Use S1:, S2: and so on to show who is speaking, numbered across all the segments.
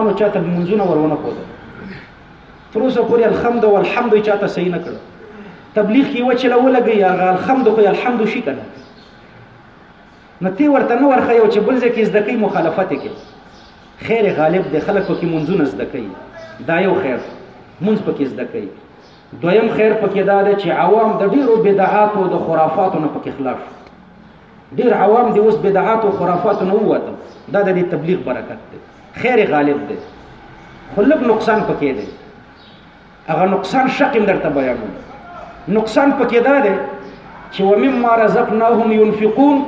S1: نو چاته منځونه ورونه خو ده تر اوسه پورې الحمد او الحمد چاته صحیح نه کړ تبلیغ کې و چې لا ولګي هغه الحمد خو الحمد شي کنه نو تی ورته نو ورخه یو چې بل ځکه زده کوي مخالفت کې خیر غالب دی خلک پکې منځونه زده کوي دا یو خیر منځ پکې زده کوي دویم خیر پکې دا ده چې عوام د ډیرو بدعاتو او د خرافاتو نه پکې خلاف ډیر عوام دی اوس بدعات او خرافات نه وته دا د دې تبلیغ برکت دی خیر غالب دی خو لږ نقصان پکې دی هغه نقصان شق درته بیانوم نقصان پکې دا دی چې ومما رزقناهم ينفقون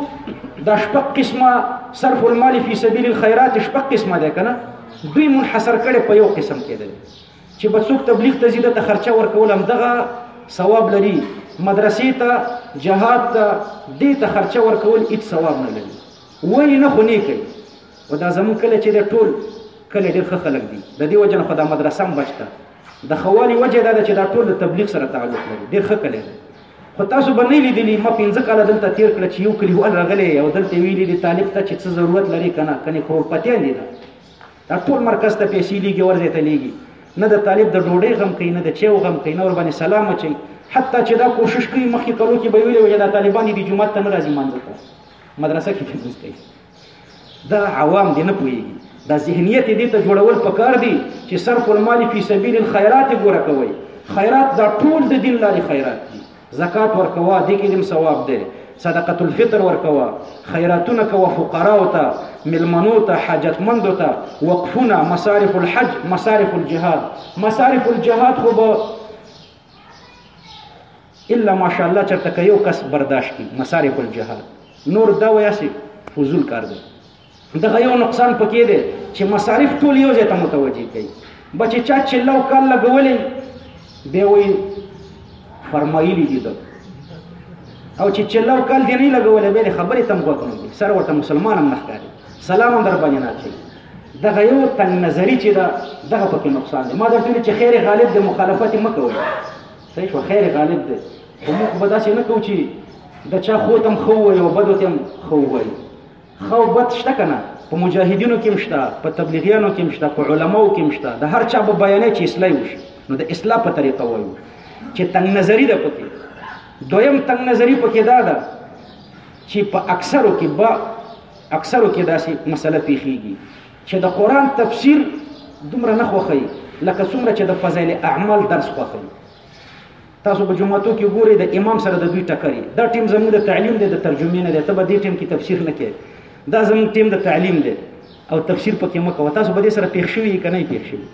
S1: دا شپږ قسمه صرف المال فی سبیل الخيرات شپږ قسمه ده کنه دوی منحصر کړي په یو قسم کې ده چی به څوک تبلیغ ته ځی ده ته خرچه ورکول هم دغه ثواب لري مدرسې ته جهاد ته دې ته خرچه ورکول هیڅ ثواب نه لري وای نه خو نه کوي و دا زمون کله چې د ټول کله ډېر ښه خلک دي د دې وجه نه خو دا مدرسه هم بچ ده د خوالي وجه دا ده چې دا ټول د تبلیغ سره تعلق لري ډېر ښه کلی دی خو تاسو به نه لیدلی ما پنځه کاله دلته تیر کړه چې یو کلیوال راغلی او دلته ویلي دي طالب ته چې څه ضرورت لري که نه کنې کروړپتیان دي ده دا ټول مرکز ته پیسې لیږي ورځې ته لیږي نه د طالب د ډوډۍ غم کوي نه د چیو غم کوي نه ور باندې سلام اچي حتی چې دا کوشش کوي مخکې کلو کې به ویلې وجه د طالبان دي جمعه ته نه راځي مانځه ته مدرسه کې دې کوي دا عوام دې نه پوهیږي دا ذهنیت دې ته جوړول پکار دي چې صرف المال فی سبیل الخيرات ګوره کوي خیرات دا ټول د دین لاري خیرات دي زکات ورکوا دې کې دم ثواب دی صدقه الفطر ورکوا خیراتونه کوا فقرا او ته ملمنو ته حاجتمند ته وقفونه مصارف الحج مصارف الجهاد مصارف الجهاد خو به الا ماشاءالله چرته یو کس برداشت کی مصارف الجهاد نور دا ویاسي فضول کار دی دغه یو نقصان پکې دی چې مصارف ټول یو ځای ته متوجه کوي بچې چا چې لو کال لګولې به وي فرمایلی دي ده او چې چې لو کال دی نه لګولې به خبرې تم کوته نه سر ورته مسلمان هم نه ښکاري سلام هم در باندې نه کوي دغه یو تنګ نظری چې دا دغه پکې نقصان دی ما درته چې خیر غالب د مخالفت مکوي صحیح خو خیر غالب دی خو موږ به داسې نه کوو چې د چا خو تم خو وي او بدو تم خو وي ښه او بد شته کنه په مجاهدینو کې مشته په تبلیغیانو کې مشته په علماو کې مشته د هر چا به بیانې چې اصلاح وشي نو د اصلاح په طریقه وایو چې تنگ نظری ده پکې دویم تنگ نظری پکې دا ده چې په اکثرو کې با اکثرو کې داسې مسله پیخیږي چې د قران تفسیر دومره نه خوخی لکه څومره چې د فضایل اعمال درس خوخی تاسو په جمعتو کې ګوري د امام سره د دوی ټکري دا ټیم زموږ د تعلیم دی د ترجمې نه دی ته به دې ټیم کې تفسیر نه کې دا زموږ ټیم د تعلیم دی او تفسیر پکې مکه و تاسو به دې سره پیښ شوی کنه پیښ شوی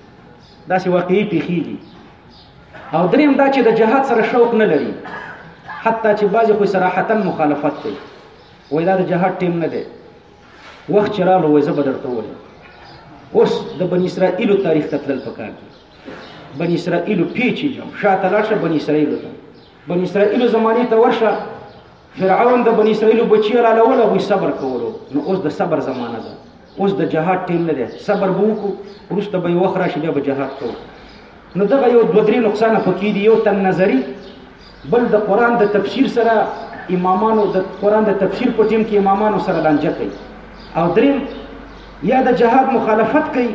S1: دا سی واقعي پیښیږي او دریم دا چې د جهاد سره شوق نه لري حتی چې بعضی خو صراحتا مخالفت کوي وای دا د جهاد ټیم نه دی وخت چې راغلو وای زه به درته ووایم اوس د بني اسرائیلو تاریخ ته تلل پکار دي بنی اسرائیل پیچی جو شاته لاشه بنی اسرائیل ته بنی اسرائیل زمانی ته ورشه فرعون د بنی اسرائیل بچی را لول او صبر کولو نو اوس د صبر زمانہ ده اوس د جهاد ټیم نه ده صبر بو کو ورسته به وخرا شي بیا به جهاد کوو نو دغه یو دوه درې نقصان پکې دي یو تن نظری بل د قران د تفسیر سره امامانو د قران د تفسیر په ټیم کې امامانو سره لانجه کوي او دریم یا د جهاد مخالفت کوي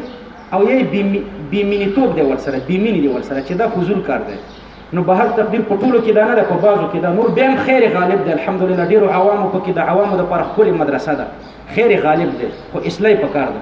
S1: او یې بیمینیتوب دی ورسره بیمینی دی ورسره چې دا فضول کار دی نو به هر تقدیر په ټولو کې دا نه ده په بازو کې دا نور بیا خیر غالب دی الحمدلله ډیرو عوامو په کې د عوامو د پر خپل مدرسه ده خیر غالب دی خو اصلاح پکار ده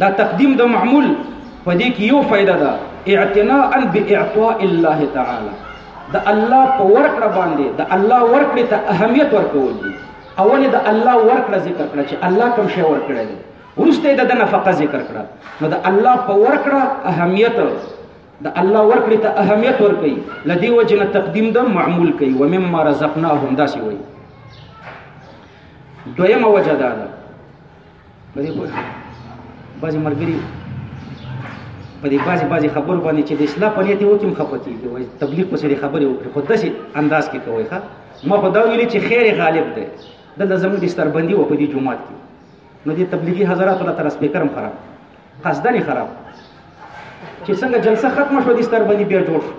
S1: دا تقدیم د معمول په دې کې یو فائدہ ده اعتناء باعطاء الله تعالی د الله په ورکړه باندې د الله ورکړې ته اهمیت ورکول دي اول د الله ورکړه ذکر کړه چې الله کوم شی ورکړی دی ورسته د نفقه ذکر کړه نو د الله په ورکړه اهمیت د الله ورکړې ته اهمیت ورکړي لدی وجنه تقدیم د معمول کوي و مما رزقناهم داسي وي دویمه وجه ده په دې پوه بعضې ملګري په دې بعضې بعضې خبرو باندې چې د اصلاح په نیت یې وکړي هم خفه کېږي وایي تبلیغ پسې دې خبرې وکړي خو داسې انداز کې کوئ ښه ما خو دا ویلي چې خیر غالب دی دلته زموږ د ستربندي وه په دې جومات کې نو دې تبلیغي حضراتو له تر سپیکر هم خراب قصدن یې خراب چې څنګه جلسه ختمه شوه د ستربندي بیا جوړ شو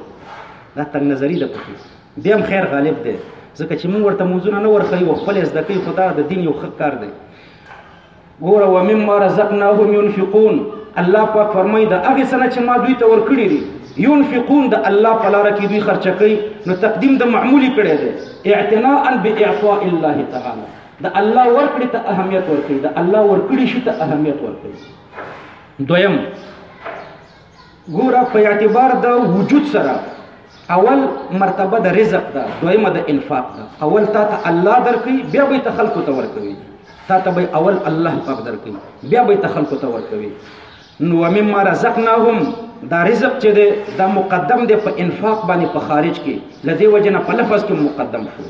S1: دا تنګ نظري ده پکې بیا هم خیر غالب دی ځکه چې موږ ورته موضوعونه نه ورخیو خپل زده کوي خو دا د دین یو ښه کار دی ګوره ومما رزقناهم ينفقون الله پاک فرمایي د هغه سره چې ما دوی ته ورکړي دي ينفقون د الله په لار کې دوی خرچه کوي نو تقدیم د معمولی کړي دي اعتناء باعطاء الله تعالی د الله ورکړي ته اهمیت ورکړي د الله ورکړي شي ته اهمیت ورکړي دویم ګوره په اعتبار د وجود سره اول مرتبه د رزق ده دویمه د انفاق ده اول تا ته الله درکوي بیا به ته خلکو ته ورکوي تا ته به اول الله پاک درکوي بیا به ته خلکو ته ورکوي نو مما رزقناهم دا رزق چې ده دا مقدم دی په انفاق باندې په خارج کې لدی وجنه په لفظ کې مقدم شو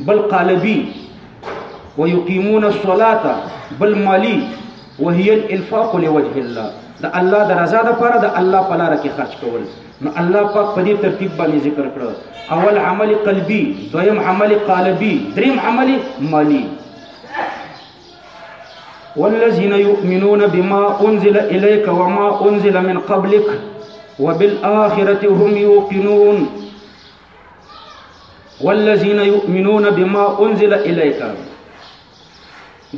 S1: بل قالبي ويقيمون الصلاه بل مالي وهي الانفاق لوجه الله د الله د رضا لپاره د الله په لار کې خرج کول نو الله پاک په دې ترتیب باندې ذکر کړ اول عمل قلبي دویم عمل قالبي دریم عمل مالی والذین یؤمنون بما انزل الیک وما انزل من قبلک وبالآخرة هم یوقنون والذین یؤمنون بما انزل الیک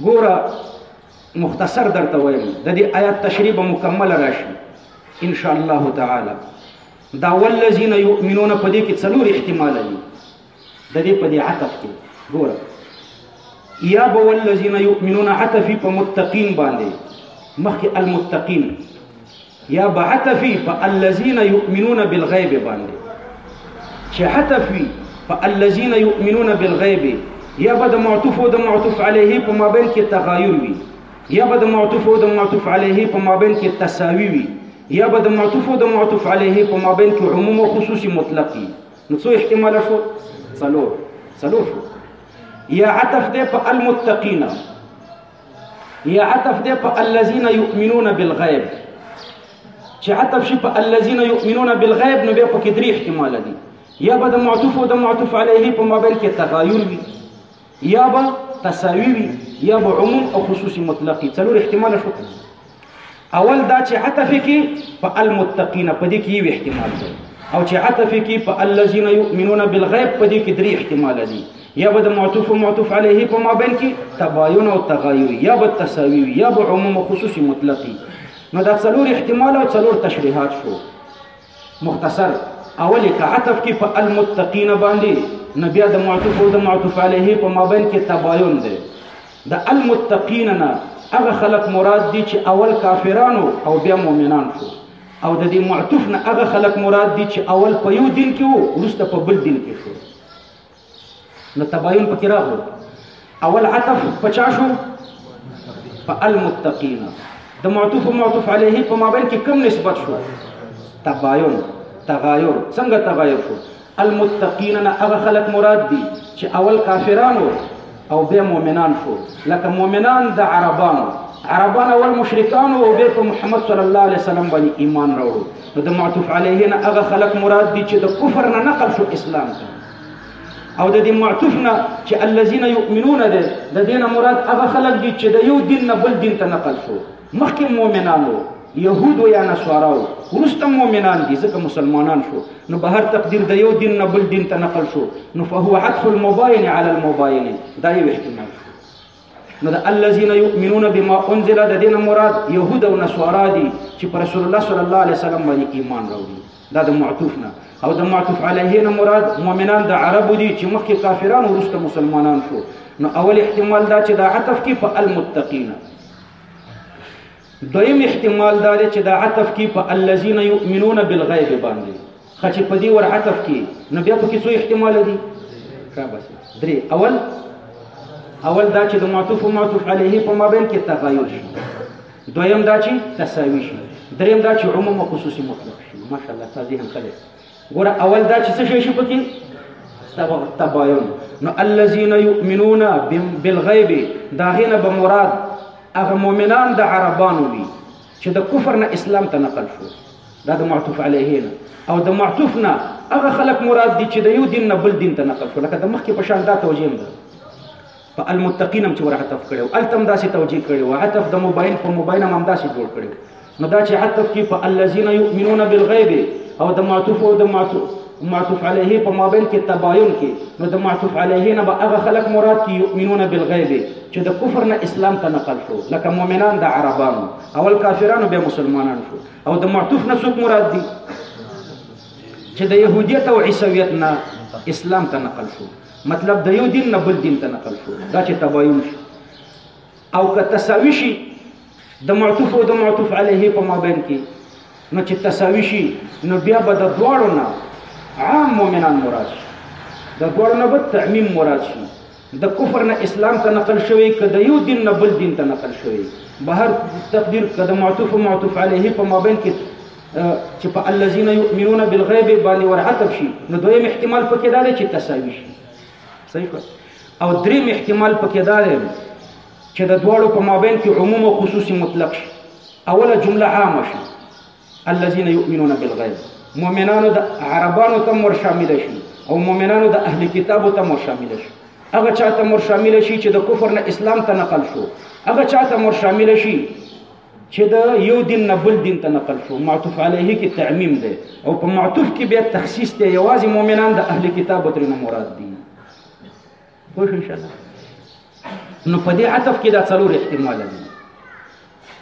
S1: ګوره مختصر درته وایم د دې آیات تشریح مکمل راشي ان شاء الله تعالی دا والذین یؤمنون په دې کې څلور احتمال دي د دې په دې عطف کې ګوره یا به والذین یؤمنون عطفی په متقین باندې مخکې المتقین یا به عطفی په الذین یؤمنون بالغیب باندې چې عطفی په الذین یؤمنون بالغیب یا به د معطوف او د معطوف علیه په مابین کې تغایر وي یا به د معطوف او د معطوف علیه په مابین کې تساوی وي یا به د معطوف او د معطوف علیه په مابین کې عموم او خصوصي مطلق وي نو څو احتمال شو څلور څلور شو یا عطف ده په المتقین یا عطف دی په الذين يؤمنون بالغیب چې عطف شي په الذين يؤمنون بالغیب نو بیا په کې درې احتمال دي یا به د معطوف او د معطوف علیه په مابین کې تغایر وي یا به تساوی وي یا به عموم او خصوصي مطلق څلور احتمال شو اول دا چې عطف کې په المتقین په دې کې یو احتمال دی او چې عطف کې په الذين يؤمنون بالغيب په دې کې درې احتمال دي یا به د معطوف او معطوف علیه په مابین کې تباین او تغایر یا به تساوی یا به عموم خصوصي مطلقي نو دا څلور احتمال او څلور تشریحات شو مختصر اول کا عطف کې په المتقین باندې نو بیا د معطوف او د معطوف علیه په مابین کې تباین دی د المتقین نه هغه خلق مراد دي چې اول کافرانو او بیا مؤمنان شو او د دې معطوف نه هغه خلق مراد دي چې اول په یو دین کې وو وروسته په بل دین کې شو نو تباین پکې راغلو اول عطف په چا شو په المتقین د معطوف او معطوف علیه په مابین کې کم نسبت شو تباین تغایر څنګه تغایر شو المتقین نه هغه خلق مراد دي چې اول کافرانو او بیا مؤمنان شو لکه مؤمنان د عربانو عربان اول مشرکان او بیا په محمد صلی الله علیه وسلم باندې ایمان راوړو نو د معطوف علیه نه هغه خلک مراد دي چې د کفر نه نقل شو اسلام ته او د دې معطوف نه چې الذين يؤمنون ده د دینه مراد هغه خلک دي چې د یو دین نه بل دین ته نقل شو مخکې مؤمنان وو يهود و یا نصارا وو وروسته مؤمنان دي ځکه مسلمانان شو نو به هر تقدیر د یو دین نه بل دین ته نقل شو نو فهو عطف المباین علی المباین دا یو احتمال نو د الذين يؤمنون بما انزل د دین مراد يهود او نصارا دي چې پر رسول الله صلی الله علیه وسلم باندې ایمان راوړي دا د معطوف نه او د معطوف علیه نه مراد مؤمنان د عربو دي چې مخکې کافرانو وروسته مسلمانان شو نو اول احتمال دا چې دا عطف کې په المتقین دویم احتمال دار چې دا عطف کې په الذين يؤمنون بالغیب باندې خچ په دې ور عطف کې نو بیا په کې څو احتمال دي را بس درې اول اول دا چې د معطوف او معطوف علیه په مابین کې تغایر شي دویم دا چې تساوی شي دریم دا چې عموم او خصوصي مطلق شي ماشاءالله تاسو هم خلک ګوره اول دا چې څه شي شي پکې تباین نو الذين يؤمنون بالغيب دا غینه به مراد هغه مؤمنان د عربانو وي چې د کفر نه اسلام ته نقل شو دا د معطوف علیه نه او د معطوف نه هغه خلک مراد دي چې د یو دین نه بل دین ته نقل شو لکه د مخکې په شان دا توجیه ده په المتقین هم چې ور عطف کړو الته هم داسې توجیه کړو عطف د موبایل په موبایل هم داسې جوړ کړو نو دا چې عطف کې په الذين يؤمنون بالغیب او د معطوف او د معطوف معطوف علیه په مابین کې تباین کې نو د معطوف علیه نه به هغه خلک مراد کې یؤمنون بالغیب چې د کفر نه اسلام ته نقل شو لکه مؤمنان د عربانو اول کافرانو به مسلمانان شو او د معطوف نه څوک مراد دي چې د يهودیت او عیسویت نه اسلام ته نقل شو مطلب د یو دین نه بل دین ته نقل شو دا چې تباین شي او که تساوی شي د معطوف او د معطوف علیه په مابین کې نو چې تساوی شي نو بیا به د دواړو نه عام مؤمنان مراد شي د دواړو نه به تعمیم مراد شي د کفر نه اسلام ته نقل شوی که د یو دین نه بل دین ته نقل شوی بهر تقدیر که د معطوف او معطوف علیه په مابین کې چې په الذين يؤمنون بالغيب باندې ور عطف شي نو دویم احتمال پکې دا دی چې تساوي شي صحیح او دریم احتمال پکې دا دی چې د دواړو په مابین کې عموم او خصوصي مطلق شي اوله جمله عامه شي الذين يؤمنون بالغيب مؤمنانو د عربانو ته مر شامل شي او مؤمنانو د اهل کتابو ته مر شامل شي هغه چاته مر شامل شي چې د کفر نه اسلام ته نقل شو هغه چاته مر شامل شي چې د یو دین نه بل دین ته نقل شو معطوف علیه کې تعمیم دی او په معطوف کې بیا تخصیص دی یوازې مؤمنان د اهل کتاب ترنه مراد دي خو ان شاء الله نو په دې عطف کې دا څلور احتمال دي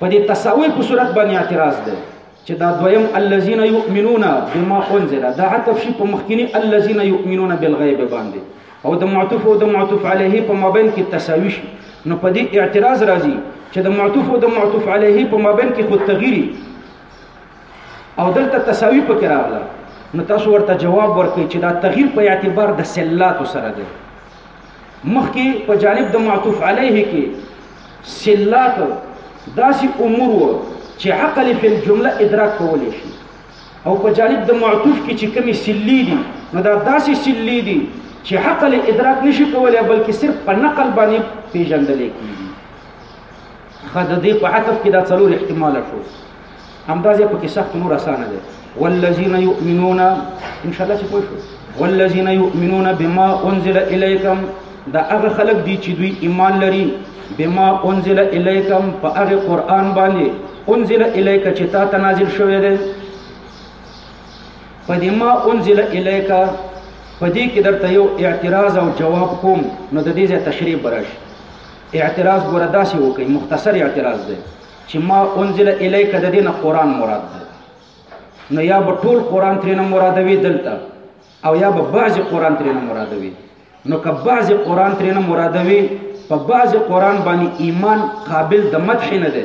S1: په دې تساوی په صورت باندې اعتراض دی چې دا دویم الذين يؤمنون بما انزل دا عطف شي په مخکینی الذين يؤمنون بالغیب باندې او د معطوف او د معطوف علیه په مابین کې تساوی شي نو په دې اعتراض راځي چې د معطوف او د معطوف علیه په مابین کې خود تغیری او دلته تساوی په کې راغله نو تاسو ورته جواب ورکړئ چې دا تغییر په اعتبار د سلات سره دی مخکې په جانب د معطوف علیه کې سلات داسې امور و چې عقل فی الجمله ادراک کولی شي او په جانب د معطوف کې چې کمی سلی دي نو دا داسې سلی دي چې عقل ادراک نشي کولی بلکې صرف په نقل باندې پیژندل کیږي خدای دې په عطف کې دا څلور احتمال شو همدا ځای پکې سخت نور اسانه دی والذین یؤمنون ان شاء الله چې پوه شو والذین یؤمنون بما انزل الیکم دا هغه خلک دي چې دوی ایمان لري بما انزل الیکم په هغه قران باندې انزل الیک چې تا ته نازل شوی دی په دې ما انزل الیک په دې کې درته یو اعتراض او جواب کوم نو د دې ځای تشریح برش اعتراض ګوره داسې وکړي مختصر اعتراض دی چې ما انزل الیک د دې نه قرآن مراد دی نو یا به ټول قرآن ترې نه مرادوي دلته او یا به بعضې قرآن ترې نه مرادوي نو که بعضې قرآن ترې نه مرادوي په بعضې قرآن باندې ایمان قابل د مدح نه دی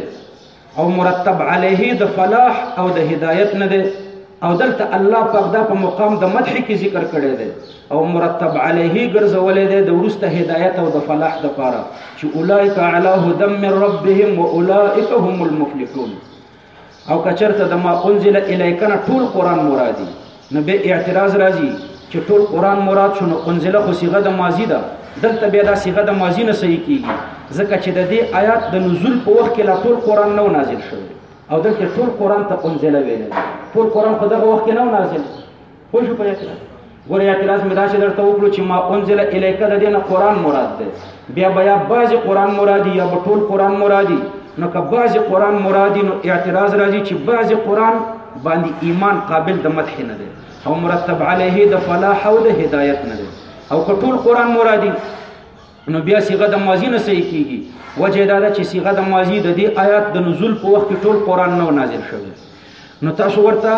S1: او مرتب علیه د فلاح او د هدایت نه دی او دلته الله پاک دا په مقام د مدح کې ذکر کړی دی او مرتب علیه ګرځولې دی د ورسته هدایت او د فلاح د پاره چې اولایک علی هدم من ربهم واولایک هم المفلحون او کچرته د ما انزل الیکنا ټول قران مرادی نو به اعتراض راځي چې ټول قران مراد شنو انزله خو صيغه د ماضی ده دلته بیا دا صيغه د ماضی نه صحیح کیږي ځکه چې د دې آیات د نزول په وخت کې لا ټول قران نو نازل شوی او دلته ټول قران ته انزل ویل ټول قران په دغه وخت کې نه نازل خو شو په یتره ګور اعتراض مې داسې درته وکړو چې ما انزل الیک د دین قران مراد ده بیا بیا بعضی قران مرادی یا ټول قران مرادی نو که بعضی قران مرادی نو اعتراض راځي چې بعضی قران باندې ایمان قابل د مدح نه ده او مرتب علیه د فلاح او د هدایت نه ده او که ټول قران مرادی نو بیا صيغه د ماضی نه صحیح کیږي وجه دا ده چې صيغه د ماضی د دې آیات د نزول په وخت کې ټول قران نو نازل شوی نو تاسو ورته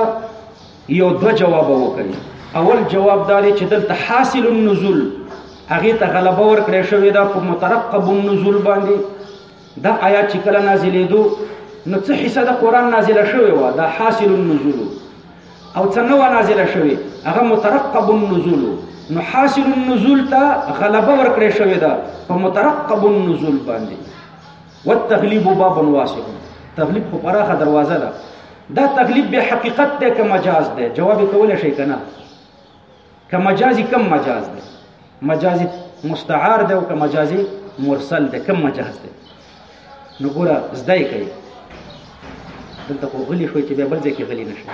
S1: یو دو جواب وکړي اول جواب دا دی چې دلته حاصل النزول هغه ته غلبه ورکړې شوې ده په مترقب النزول باندې دا آیات چې کله نازلېدو نو څه حصه د قران نازله شوې و دا حاصل النزول او څه نو نازله شوې هغه مترقب النزول نو حاصل النزول ته غلبه ورکړې شوې ده په مترقب النزول باندې والتغلیب باب واسع تغلیب خو پراخه دروازه ده دا تغلیب به حقیقت ده که مجاز ده جواب کولای شي کنه که مجازي کم مجاز دی مجازي مستعار دی او که مجازي مرسل دی کم مجاز دی نو ګوره زده یې کوي دلته خو غلي شوی چې بیا بل ځای کې غلي نه شي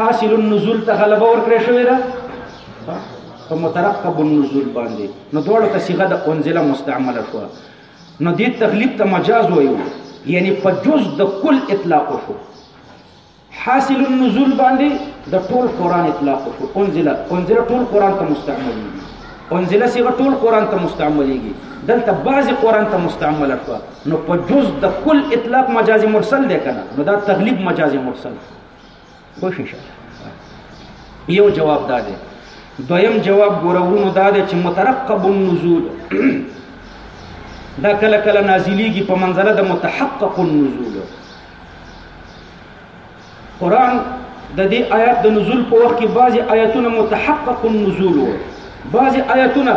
S1: حاصل النزول ته غلبه ورکړې شوې ده په مترقب النزول باندې نو دواړو ته صيغه د انزله مستعمله شو نو دې تغلیب ته مجاز وایو یعنی په جز د کل اطلاق شو حاصل النزول باندې د ټول قران اطلاق وشو انزل انزل ټول قران ته مستعملېږي انزل صيغه ټول قران ته مستعملېږي دلته بعض قران ته مستعمل شو نو په جز د کل اطلاق مجازي مرسل دی کنه نو دا تغلیب مجازي مرسل خوشی شه یو جواب دا دی دویم جواب ګورورونو دا دی چې مترقب النزول دا کله کله نازلېږي په منزله د متحقق النزول قران د دې آیات د نزول په وخت کې بعضي آیاتونه متحقق النزول وو بعضي آیاتونه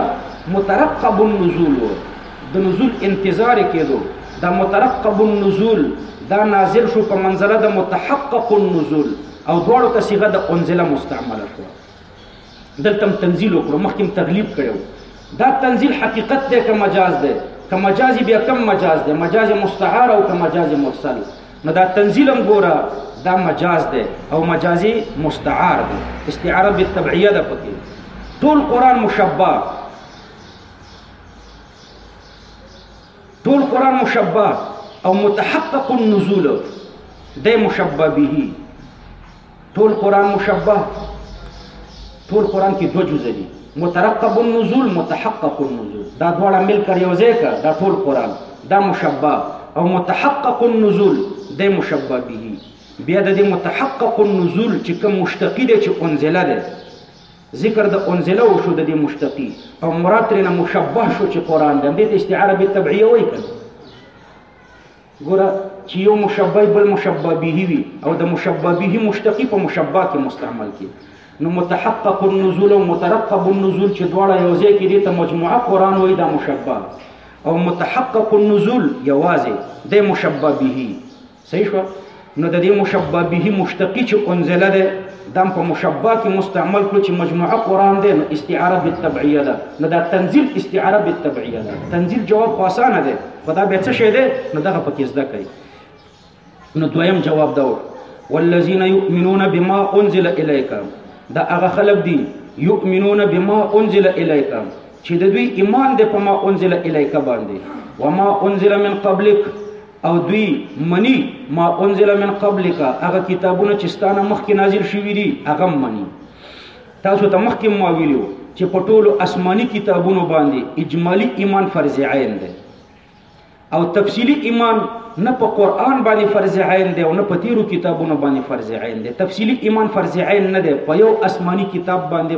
S1: مترقب النزول وو د نزول انتظار کېدو دا مترقب النزول دا نازل شو په منزله د متحقق النزول او دواړو ته صيغه د انزله مستعمله شوه دلته هم تنزیل وکړو مخکې هم تغلیب کړو دا تنزیل حقیقت دی که مجاز دی که مجاز بیا کم مجاز دی مجاز مستعار او که مجاز مرسل نو دا تنزیل هم ګوره دا مجاز دی او مجاز مستعار دی استعاره بالتبعیه ده پکې ټول قران مشبہ ټول قران مشبہ او متحقق النزول ده مشبہ به ټول قران مشبه ټول قران کې دوه جزء دي مترقب النزول متحقق النزول دا دواړه مل کر یو ځای کا دا ټول قران دا مشبه او متحقق النزول د مشبه به بیا د متحقق النزول چې کوم مشتقی دی چې انزله ده ذکر د انزله او شو د مشتقی او مراد ترنه مشبه شو چې قران د دې استعاره به تبعیه وایي ګوره چې یو مشبه بل مشبه به وي او د مشبه به مشتقي په مشبه کې مستعمل کې نو متحقق النزول او مترقب النزول چې دواړه یو ځای کې دي ته مجموعه قران وایي دا مشبه او متحقق النزول یوازې د مشبه به صحیح شو نو د دې مشبه به مشتقی چې انزله ده دا په مشبه کې مستعمل کړو چې مجموعه قران ده نو استعاره بالتبعیه ده نو دا تنزیل استعاره بالتبعیه ده تنزیل جواب خو اسانه ده خدا به څه شه ده نو دغه پکې زده کوي نو دویم جواب دا والذین یؤمنون بما انزل الیک دا هغه خلق دي یؤمنون بما انزل الیک چې د دوی ایمان ده په ما انزل الیک باندې وما انزل من قبلک او دوی منی ما انزل من قبلک هغه کتابونه چې ستانه مخکې نازل شوی دي هغه منی تاسو ته مخکې ما ویلو چې په ټولو آسماني کتابونو باندې اجمالی ایمان فرض عین دی او تفصیلی ایمان نه په قران باندې فرض عین دی او نه په تیرو کتابونو باندې فرض عین دی تفصیلی ایمان فرض عین نه دی په یو آسماني کتاب باندې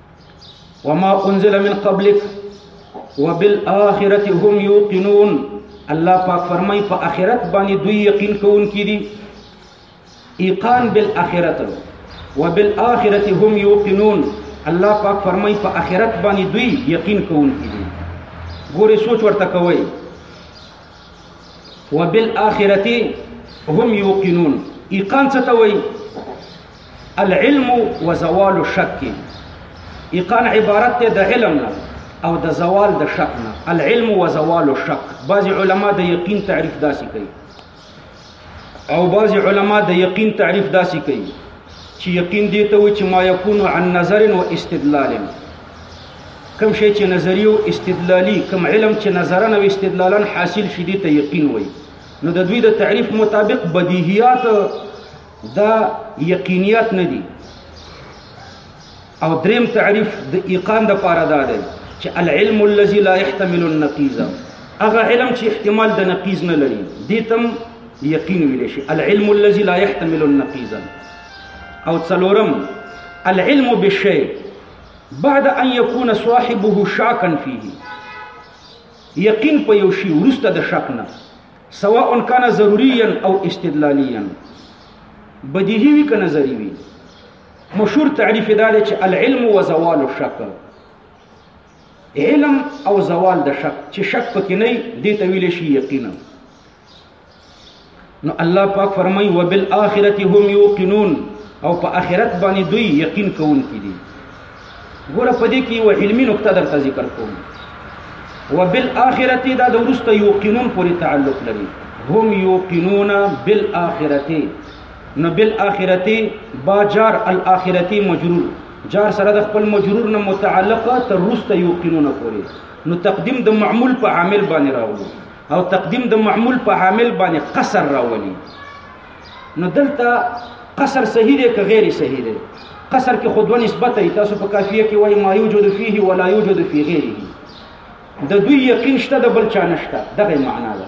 S1: وما انزل من قبلك وبالاخره هم يوقنون الله پاک فرمای په اخرت باندې دوی یقین کوون کی دي ایقان بالاخره وبالاخره هم يوقنون الله پاک فرمای په اخرت باندې دوی یقین کوون کی دي ګوره سوچ ورته کوئ وبالآخرة هم يوقنون ایقان څه ته وایي العلم وزوال الشک ایقان عبارت ده د علم نه او د زوال د شک نه العلم وزوال الشک بعض علما د یقین تعریف داسې کوي او بعض علما د یقین تعریف داسې کوي چې یقین دې ته و چې ما یکون عن نظر و استدلال کم شي چې نظری او استدلالی کم علم چې نظرن او استدلالن حاصل شي دې ته یقین وایي نو د دوی د تعریف مطابق بدیهیات دا یقینیات نه دي او دریم تعریف د ایقان د پاره دا دی چې العلم الذي لا يحتمل النقيض هغه علم چې احتمال د نقیض نه لري دې تم یقین ویل شي العلم الذي لا يحتمل النقيض او څلورم العلم بالشيء بعد ان يكون صاحبه شاكا فيه یقین په یو شی ورسته د شک نه سواء كان ضروريا او استدلاليا بدیهی وی که نظری وی مشهور تعریف دا دی چې العلم و زوال الشک علم او زوال د شک چې شک پکې نه دی ته ویل شي یقینا نو الله پاک فرمای و بالاخره هم یوقنون او په اخرت باندې دوی یقین کوونکي دي ګوره په دې کې یو علمي نقطه درته ذکر کوم و بالاخره دا د ورسته یوقنون پورې تعلق لري هم یوقنون بالاخره نو بالاخرته با جار الاخرته مجرور جار سره د خپل مجرور نه متعلقه تر روسته یوقینونه پوري نو تقدیم د معمول په عامل باندې راولي او تقدیم د معمول په عامل باندې قصر راولي نو دلته قصر صحیح دی که غیر صحیح دی قصر کې خود نسبت ای تاسو په کافیه کې وای ما یوجد فيه ولا یوجد فی غیره د دوی یقین شته د بل چا نشته دغه معنا ده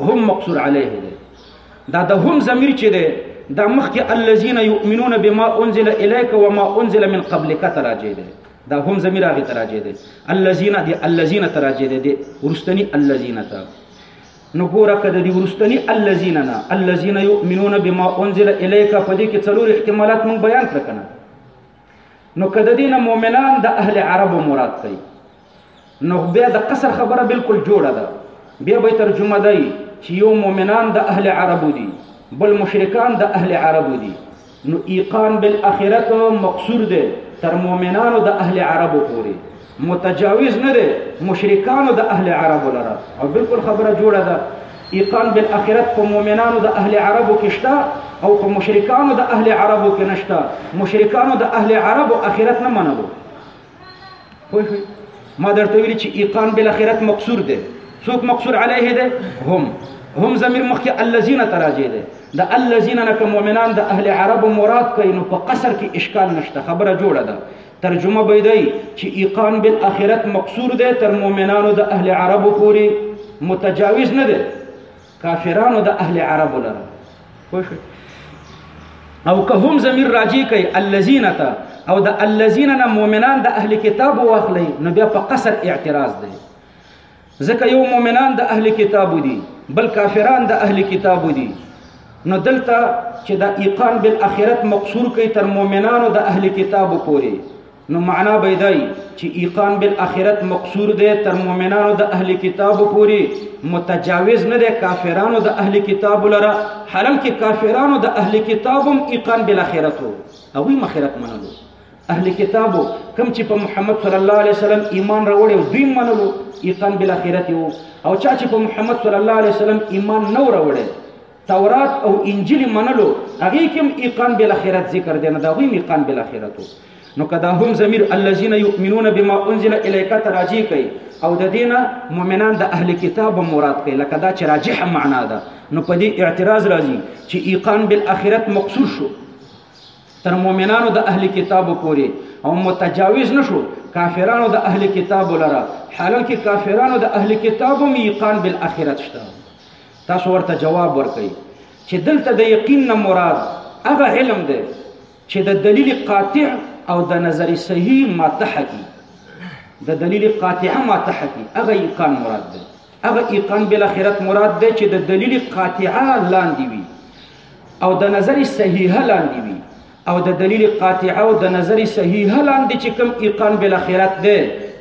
S1: هم مقصور علیه دی دا د هم ضمیر چې دی دا مخکې الذين يؤمنون بما انزل اليك وما انزل من قبلك تراجه دی دا هم ضمیر هغه تراجه دی الذين دی الذين تراجه دی ورستنی الذين ته نو ګوره کده دی ورستنی الذين نه الذين يؤمنون بما انزل اليك په دې کې څلور احتمالات مون بیان کړ کنه نو کده دین مؤمنان د اهل عرب مراد کوي نو بیا د قصر خبره بالکل جوړه ده بیا به ترجمه دی چې یو مؤمنان د اهل عربو دي بل مشرکان د اهل عربو دي نو ایقان بالاخرت مقصور دی تر مؤمنانو د اهل عربو پورې متجاوز نه دی مشرکانو د اهل عربو لره او بالکل خبره جوړه ده ایقان بالاخرت په مؤمنانو د اهل عربو کې شته او په مشرکانو د اهل عربو کې نشته مشرکانو د اهل عربو اخرت نه منلو پوه ما درته ویل چې ایقان بل اخرت مقصور دی څوک مقصور علیه دی هم هم زمير مخکې الذين تراجه ده د الذين نه کوم مؤمنان د اهل عرب مراد کوي نو په قصر کې اشکال نشته خبره جوړه ده ترجمه به دی چې ایقان بالاخره مقصور ده تر مؤمنانو د اهل عرب پوري متجاوز نه ده کافرانو د اهل عربو لره پوه شوئ او که هم ضمیر راجع کوي الذین ته او د الذین نه مؤمنان د اهل کتاب واخلي نو بیا په قصر اعتراض دی ځکه یو مؤمنان د اهل کتاب دي بل کافران د اهل کتاب دي نو دلته چې د ایقان بالاخره مقصور کوي تر مؤمنانو د اهل کتاب پورې نو معنا به دی چې ایقان بالاخرت مقصور دی تر مؤمنانو د اهل کتاب پوری متجاوز نه دی کافرانو د اهل کتاب لره حالم کې کافرانو د اهل کتابم ایقان بالاخرت او وی مخرت منلو اهل کتابو کم چې په محمد صلی الله علیه وسلم ایمان راوړ او دوی منلو ایقان بالاخرت او چا چې په محمد صلی الله علیه وسلم ایمان نه راوړ تورات او انجیل منلو هغه کوم ایقان بل اخرت ذکر دی نه دا وی میقان بل اخرتو نو کدا هم ضمیر الذين يؤمنون بما انزل اليك تراجی کوي او د دینه مؤمنان د اهل کتاب مراد کوي لکه دا چې راجح معنا ده نو په دې اعتراض راځي چې ایقان بالاخرت مقصور شو تر مؤمنانو د اهل کتاب پورې او متجاوز نشو کافرانو د اهل کتاب لره حالانکه کافرانو د اهل کتاب هم ایقان بالاخرت شته تاسو ورته جواب ورکئ چې دلته د یقین نه مراد هغه علم دی چې د دلیل قاطع او د نظر صحیح ماتحقی د دلیل قاطع ماتحقی هغه یقین مراد دی هغه یقین بل اخرت مراد دی چې د دلیل قاطع لاندې وي او د نظر صحیح لاندې وي او د دلیل قاطع او د نظر صحیح لاندې چې کوم ایقان بل اخرت دی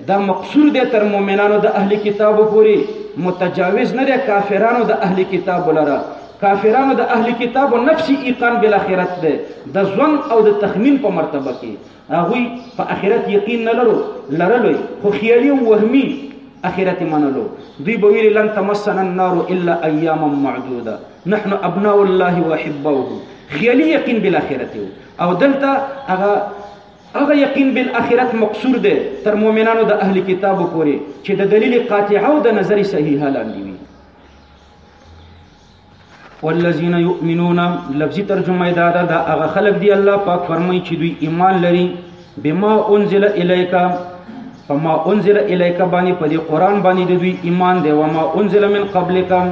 S1: دا مقصور دی تر مؤمنانو د اهل کتابو پورې متجاوز نه دی کافرانو د اهل کتابو لره کافرانو د اهل کتابو نفسي ایقان بل اخرت دی د ځوان او د تخمین په مرتبه کې هغه په اخرت یقین نه لرو لرلوي خو خیالي او وهمي اخرت منلو دوی به ویل لن تمسنا النار الا اياما معدوده نحن ابناء الله واحباؤه خیالي یقین بالاخرت یو او دلته هغه هغه یقین بالاخرت مقصور دی تر مؤمنانو د اهل کتابو پورې چې د دلیل قاطع او د نظر صحیح لاندې وي والذین یؤمنون لفظي ترجمه دا ده دا هغه خلق دی الله پاک فرمایي چې دوی ایمان لري بما انزل الیک فما انزل الیک باندې په دې قران باندې دوی ایمان دی وما انزل من قبلکم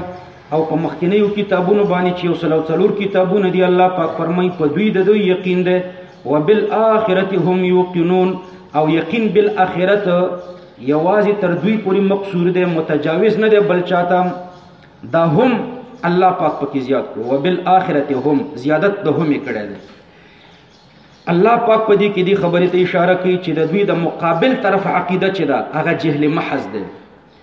S1: او په مخکینیو کتابونو باندې چې یو سل او څلور کتابونه دي الله پاک فرمایي په دوی د دوی یقین دی وبالآخرت هم یوقنون او یقین بالآخرت یوازې تر دوی پورې مقصور دی متجاوز نه دی بل چاته دا هم الله پاک پکې زیات کړو وبالآخرت هم زیادت د هم کړه دی الله پاک په دې کې دی خبرې ته اشاره کوي چې د دوی د مقابل طرف عقیده چې دا هغه جهل محض دی